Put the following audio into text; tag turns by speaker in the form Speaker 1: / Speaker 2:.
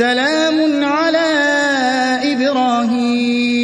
Speaker 1: سلام على إبراهيم.